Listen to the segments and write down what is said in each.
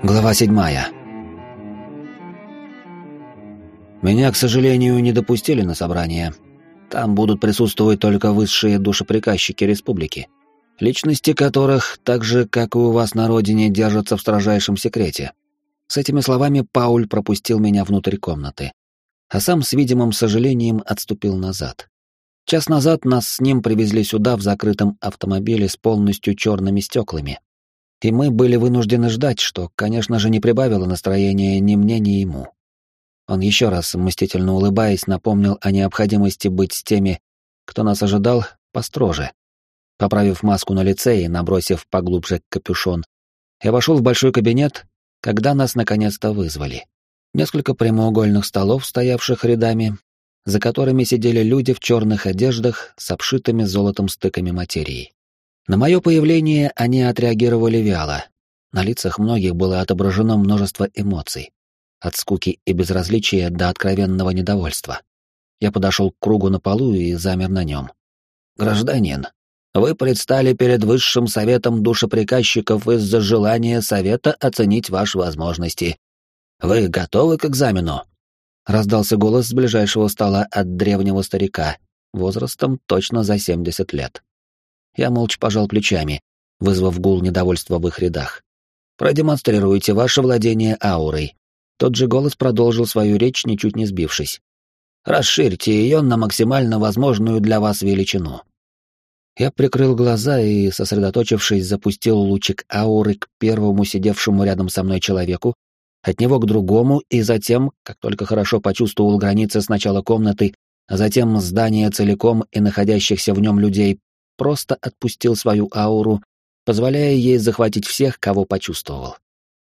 Глава седьмая. Меня, к сожалению, не допустили на собрание. Там будут присутствовать только высшие душеприказчики республики, личности которых, так же, как и у вас на родине, держатся в строжайшем секрете. С этими словами Пауль пропустил меня внутрь комнаты, а сам с видимым сожалением отступил назад. Час назад нас с ним привезли сюда в закрытом автомобиле с полностью черными стеклами, и мы были вынуждены ждать, что, конечно же, не прибавило настроения ни мне, ни ему. Он еще раз, мстительно улыбаясь, напомнил о необходимости быть с теми, кто нас ожидал, построже. Поправив маску на лице и набросив поглубже капюшон, я вошел в большой кабинет, когда нас наконец-то вызвали. Несколько прямоугольных столов, стоявших рядами, за которыми сидели люди в черных одеждах с обшитыми золотом стыками материи. На мое появление они отреагировали вяло. На лицах многих было отображено множество эмоций. От скуки и безразличия до откровенного недовольства. Я подошел к кругу на полу и замер на нем. «Гражданин, вы предстали перед высшим советом душеприказчиков из-за желания совета оценить ваши возможности. Вы готовы к экзамену?» Раздался голос с ближайшего стола от древнего старика, возрастом точно за 70 лет. Я молча пожал плечами, вызвав гул недовольства в их рядах. «Продемонстрируйте ваше владение аурой». Тот же голос продолжил свою речь, ничуть не сбившись. «Расширьте ее на максимально возможную для вас величину». Я прикрыл глаза и, сосредоточившись, запустил лучик ауры к первому сидевшему рядом со мной человеку, от него к другому, и затем, как только хорошо почувствовал границы сначала комнаты, а затем здания целиком и находящихся в нем людей, просто отпустил свою ауру, позволяя ей захватить всех, кого почувствовал.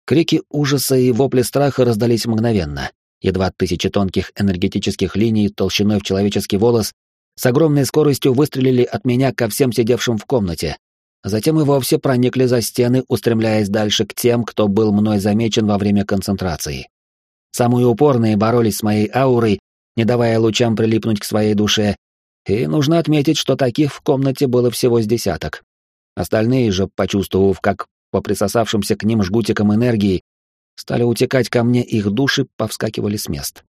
Крики ужаса и вопли страха раздались мгновенно. Едва тысячи тонких энергетических линий толщиной в человеческий волос с огромной скоростью выстрелили от меня ко всем сидевшим в комнате. Затем и вовсе проникли за стены, устремляясь дальше к тем, кто был мной замечен во время концентрации. Самые упорные боролись с моей аурой, не давая лучам прилипнуть к своей душе, и нужно отметить, что таких в комнате было всего с десяток. Остальные же, почувствовав, как по присосавшимся к ним жгутикам энергии, стали утекать ко мне их души, повскакивали с мест.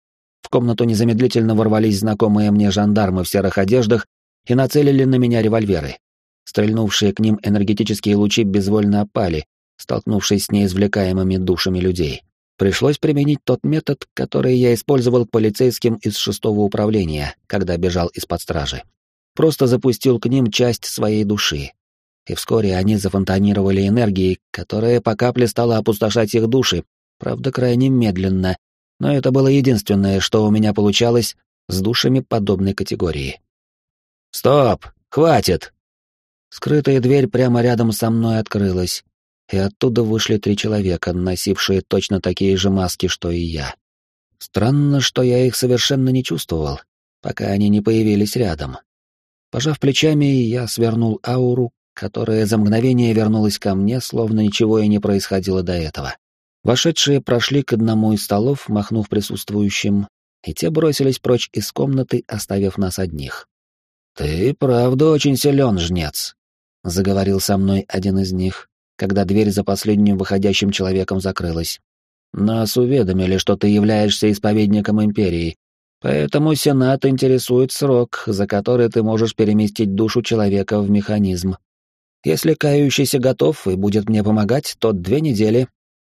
В комнату незамедлительно ворвались знакомые мне жандармы в серых одеждах и нацелили на меня револьверы. Стрельнувшие к ним энергетические лучи безвольно опали, столкнувшись с неизвлекаемыми душами людей. Пришлось применить тот метод, который я использовал полицейским из шестого управления, когда бежал из-под стражи. Просто запустил к ним часть своей души. И вскоре они зафонтанировали энергией, которая по капле стала опустошать их души, правда, крайне медленно, но это было единственное, что у меня получалось с душами подобной категории. «Стоп! Хватит!» Скрытая дверь прямо рядом со мной открылась, и оттуда вышли три человека, носившие точно такие же маски, что и я. Странно, что я их совершенно не чувствовал, пока они не появились рядом. Пожав плечами, я свернул ауру, которая за мгновение вернулась ко мне, словно ничего и не происходило до этого. Вошедшие прошли к одному из столов, махнув присутствующим, и те бросились прочь из комнаты, оставив нас одних. «Ты правда очень силен, жнец», — заговорил со мной один из них, когда дверь за последним выходящим человеком закрылась. «Нас уведомили, что ты являешься исповедником Империи, поэтому Сенат интересует срок, за который ты можешь переместить душу человека в механизм. Если кающийся готов и будет мне помогать, то две недели».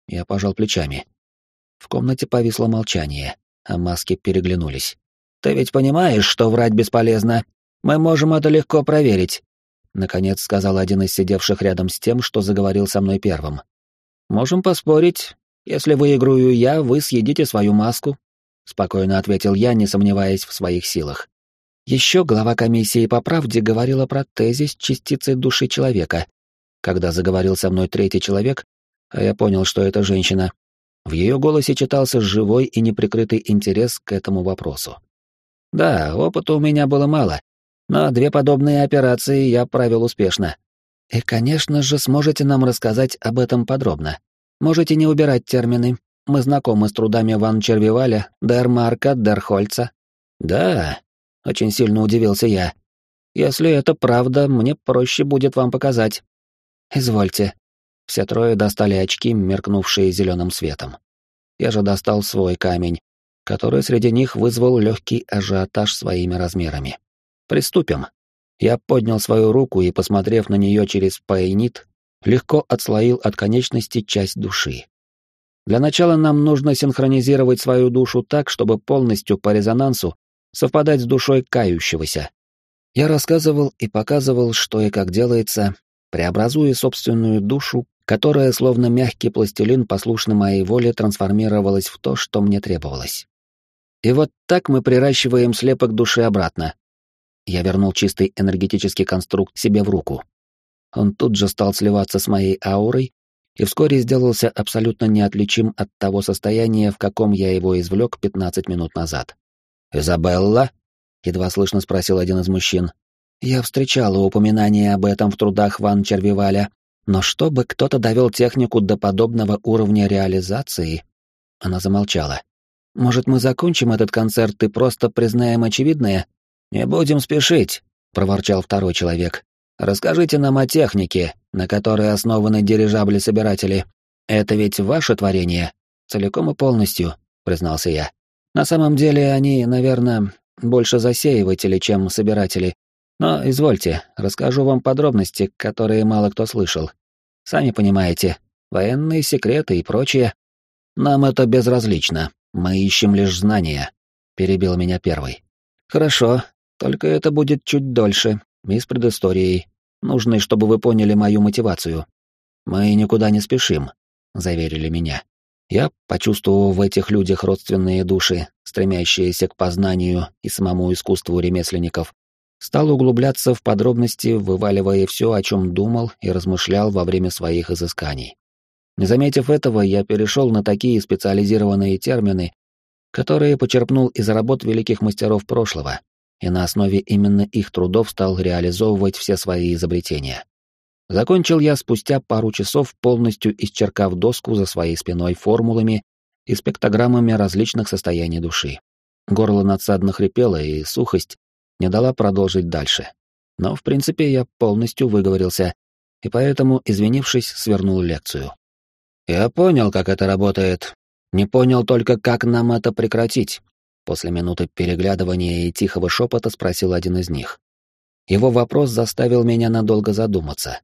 Я пожал плечами. В комнате повисло молчание, а маски переглянулись. «Ты ведь понимаешь, что врать бесполезно? Мы можем это легко проверить. Наконец сказал один из сидевших рядом с тем, что заговорил со мной первым. «Можем поспорить. Если выиграю я, вы съедите свою маску», — спокойно ответил я, не сомневаясь в своих силах. Еще глава комиссии по правде говорила про тезис частицы души человека. Когда заговорил со мной третий человек, а я понял, что это женщина, в ее голосе читался живой и неприкрытый интерес к этому вопросу. Да, опыта у меня было мало, но две подобные операции я провел успешно. И, конечно же, сможете нам рассказать об этом подробно. Можете не убирать термины. Мы знакомы с трудами Ван Червиваля, Дермарка, Дерхольца. Да, очень сильно удивился я. Если это правда, мне проще будет вам показать. Извольте. Все трое достали очки, меркнувшие зеленым светом. Я же достал свой камень, который среди них вызвал легкий ажиотаж своими размерами. Приступим. Я поднял свою руку и, посмотрев на нее через пайнит, легко отслоил от конечности часть души. Для начала нам нужно синхронизировать свою душу так, чтобы полностью по резонансу совпадать с душой кающегося. Я рассказывал и показывал, что и как делается, преобразуя собственную душу, которая, словно мягкий пластилин, послушно моей воле трансформировалась в то, что мне требовалось. И вот так мы приращиваем слепок души обратно. Я вернул чистый энергетический конструкт себе в руку. Он тут же стал сливаться с моей аурой и вскоре сделался абсолютно неотличим от того состояния, в каком я его извлек 15 минут назад. «Изабелла?» — едва слышно спросил один из мужчин. «Я встречала упоминание об этом в трудах Ван Червиваля, но чтобы кто-то довел технику до подобного уровня реализации...» Она замолчала. «Может, мы закончим этот концерт и просто признаем очевидное?» «Не будем спешить», — проворчал второй человек. Расскажите нам о технике, на которой основаны дирижабли-собиратели. Это ведь ваше творение? Целиком и полностью, признался я. На самом деле они, наверное, больше засеиватели, чем собиратели. Но извольте, расскажу вам подробности, которые мало кто слышал. Сами понимаете, военные секреты и прочее. Нам это безразлично. Мы ищем лишь знания, перебил меня первый. Хорошо, только это будет чуть дольше, и с предысторией, нужной, чтобы вы поняли мою мотивацию. Мы никуда не спешим, заверили меня. Я, почувствовав в этих людях родственные души, стремящиеся к познанию и самому искусству ремесленников, стал углубляться в подробности, вываливая все, о чем думал и размышлял во время своих изысканий. Не заметив этого, я перешел на такие специализированные термины, которые почерпнул из работ великих мастеров прошлого, и на основе именно их трудов стал реализовывать все свои изобретения. Закончил я спустя пару часов, полностью исчеркав доску за своей спиной формулами и спектрограммами различных состояний души. Горло надсадно хрипело, и сухость не дала продолжить дальше. Но, в принципе, я полностью выговорился, и поэтому, извинившись, свернул лекцию. «Я понял, как это работает. Не понял только, как нам это прекратить. После минуты переглядывания и тихого шепота спросил один из них. Его вопрос заставил меня надолго задуматься.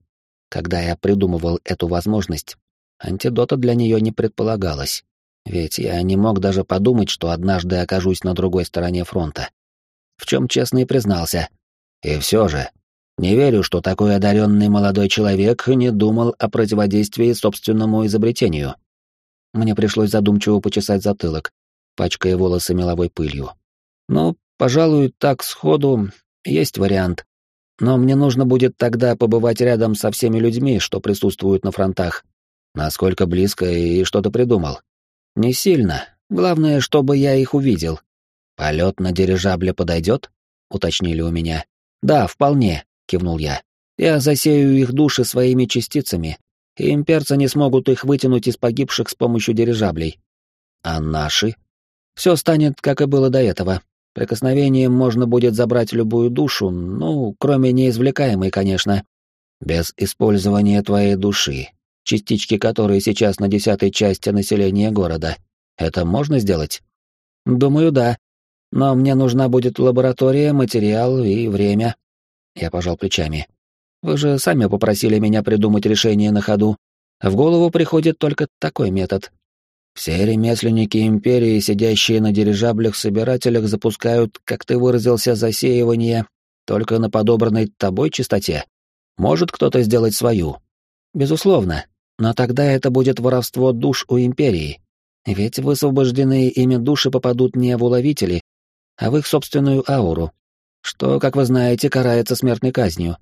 Когда я придумывал эту возможность, антидота для нее не предполагалось. Ведь я не мог даже подумать, что однажды окажусь на другой стороне фронта. В чем честно и признался. И все же, не верю, что такой одаренный молодой человек не думал о противодействии собственному изобретению. Мне пришлось задумчиво почесать затылок, пачкая волосы меловой пылью. «Ну, пожалуй, так сходу есть вариант. Но мне нужно будет тогда побывать рядом со всеми людьми, что присутствуют на фронтах. Насколько близко и что-то придумал. Не сильно. Главное, чтобы я их увидел. Полет на дирижабле подойдет? Уточнили у меня. Да, вполне, кивнул я. Я засею их души своими частицами, и имперцы не смогут их вытянуть из погибших с помощью дирижаблей. А наши? Все станет, как и было до этого. Прикосновением можно будет забрать любую душу, ну, кроме неизвлекаемой, конечно. Без использования твоей души, частички которой сейчас на десятой части населения города. Это можно сделать? Думаю, да. Но мне нужна будет лаборатория, материал и время. Я пожал плечами. Вы же сами попросили меня придумать решение на ходу. В голову приходит только такой метод. Все ремесленники империи, сидящие на дирижаблях-собирателях, запускают, как ты выразился, засеивание только на подобранной тобой частоте. Может кто-то сделать свою? Безусловно. Но тогда это будет воровство душ у империи. Ведь высвобожденные ими души попадут не в уловители, а в их собственную ауру, что, как вы знаете, карается смертной казнью.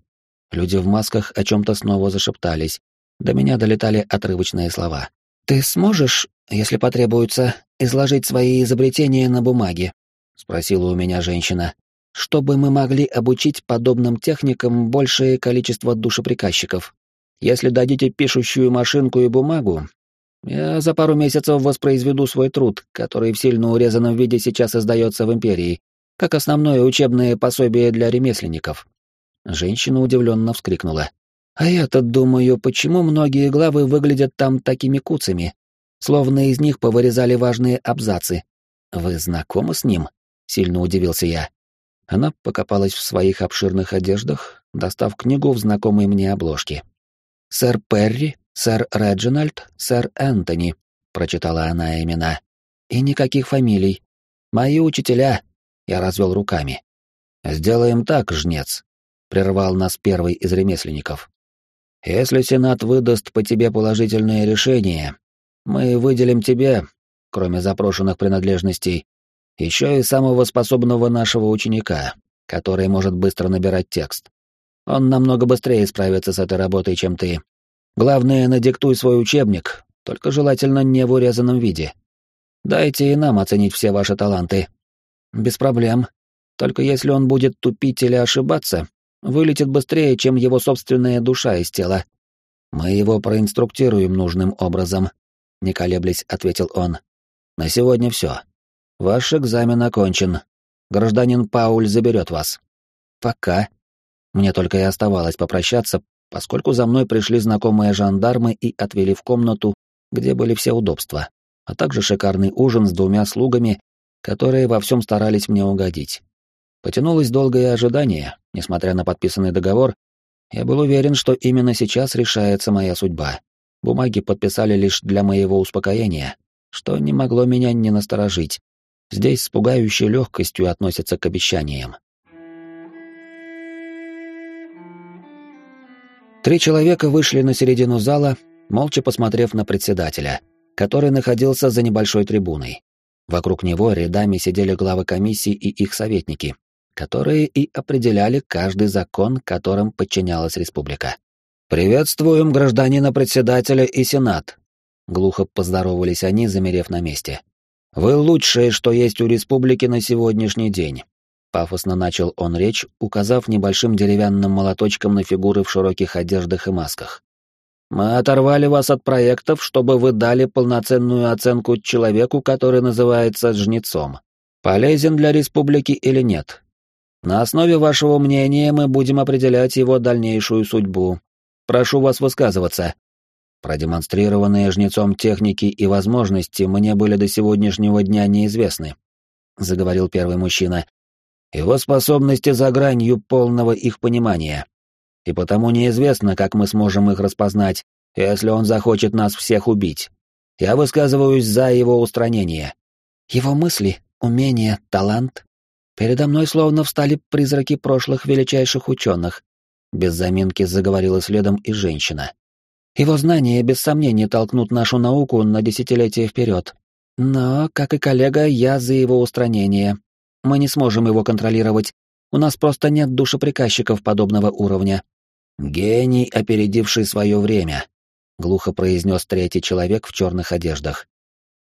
Люди в масках о чем-то снова зашептались. До меня долетали отрывочные слова. «Ты сможешь если потребуется, изложить свои изобретения на бумаге?» — спросила у меня женщина. «Чтобы мы могли обучить подобным техникам большее количество душеприказчиков. Если дадите пишущую машинку и бумагу, я за пару месяцев воспроизведу свой труд, который в сильно урезанном виде сейчас издается в Империи, как основное учебное пособие для ремесленников». Женщина удивленно вскрикнула. А я-то думаю, почему многие главы выглядят там такими куцами, словно из них повырезали важные абзацы. Вы знакомы с ним? Сильно удивился я. Она покопалась в своих обширных одеждах, достав книгу в знакомой мне обложке. «Сэр Перри, сэр Реджинальд, сэр Энтони», — прочитала она имена. «И никаких фамилий. Мои учителя», — я развел руками. «Сделаем так, жнец», — прервал нас первый из ремесленников. «Если Сенат выдаст по тебе положительное решение, мы выделим тебе, кроме запрошенных принадлежностей, еще и самого способного нашего ученика, который может быстро набирать текст. Он намного быстрее справится с этой работой, чем ты. Главное, надиктуй свой учебник, только желательно не в урезанном виде. Дайте и нам оценить все ваши таланты. Без проблем. Только если он будет тупить или ошибаться, вылетит быстрее, чем его собственная душа из тела. Мы его проинструктируем нужным образом, не колеблясь, ответил он. На сегодня все. Ваш экзамен окончен. Гражданин Пауль заберет вас. Пока. Мне только и оставалось попрощаться, поскольку за мной пришли знакомые жандармы и отвели в комнату, где были все удобства, а также шикарный ужин с двумя слугами, которые во всем старались мне угодить. Потянулось долгое ожидание, несмотря на подписанный договор, я был уверен, что именно сейчас решается моя судьба. Бумаги подписали лишь для моего успокоения, что не могло меня не насторожить, здесь с пугающей легкостью относятся к обещаниям. Три человека вышли на середину зала, молча посмотрев на председателя, который находился за небольшой трибуной. Вокруг него рядами сидели главы комиссий и их советники, которые и определяли каждый закон, которым подчинялась республика. «Приветствуем гражданина председателя и сенат», — глухо поздоровались они, замерев на месте. «Вы лучшее, что есть у республики на сегодняшний день». Пафосно начал он речь, указав небольшим деревянным молоточком на фигуры в широких одеждах и масках. «Мы оторвали вас от проектов, чтобы вы дали полноценную оценку человеку, который называется жнецом. Полезен для республики или нет? На основе вашего мнения мы будем определять его дальнейшую судьбу. Прошу вас высказываться. Продемонстрированные жнецом техники и возможности мне были до сегодняшнего дня неизвестны, заговорил первый мужчина. Его способности за гранью полного их понимания. И потому неизвестно, как мы сможем их распознать, если он захочет нас всех убить. Я высказываюсь за его устранение. Его мысли, умения, талант. Передо мной словно встали призраки прошлых величайших ученых. Без заминки заговорила следом и женщина. Его знания без сомнения толкнут нашу науку на десятилетия вперед. Но, как и коллега, я за его устранение. Мы не сможем его контролировать. У нас просто нет душеприказчиков подобного уровня. Гений, опередивший свое время, глухо произнес третий человек в черных одеждах.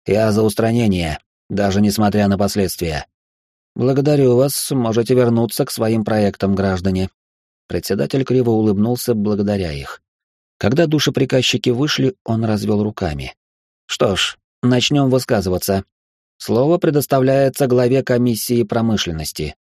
Я за устранение, даже несмотря на последствия. Благодарю вас, можете вернуться к своим проектам, граждане. Председатель криво улыбнулся благодаря их. Когда душеприказчики вышли, он развел руками. Что ж, начнем высказываться. Слово предоставляется главе комиссии промышленности.